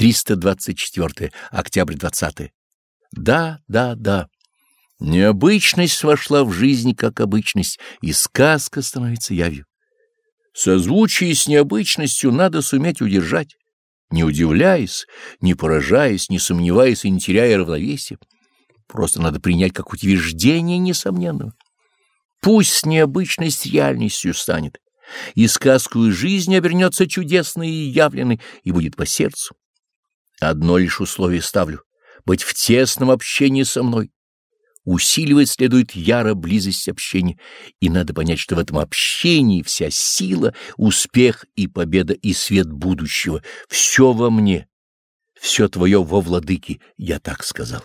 324 октябрь 20 Да, да, да. Необычность вошла в жизнь как обычность, и сказка становится явью. Созвучие с необычностью надо суметь удержать, не удивляясь, не поражаясь, не сомневаясь и не теряя равновесия. Просто надо принять как утверждение несомненного. Пусть необычность реальностью станет, и сказку жизни обернется чудесной и явленной, и будет по сердцу. Одно лишь условие ставлю — быть в тесном общении со мной. Усиливать следует яро близость общения, и надо понять, что в этом общении вся сила, успех и победа и свет будущего. Все во мне, все твое во владыке, я так сказал.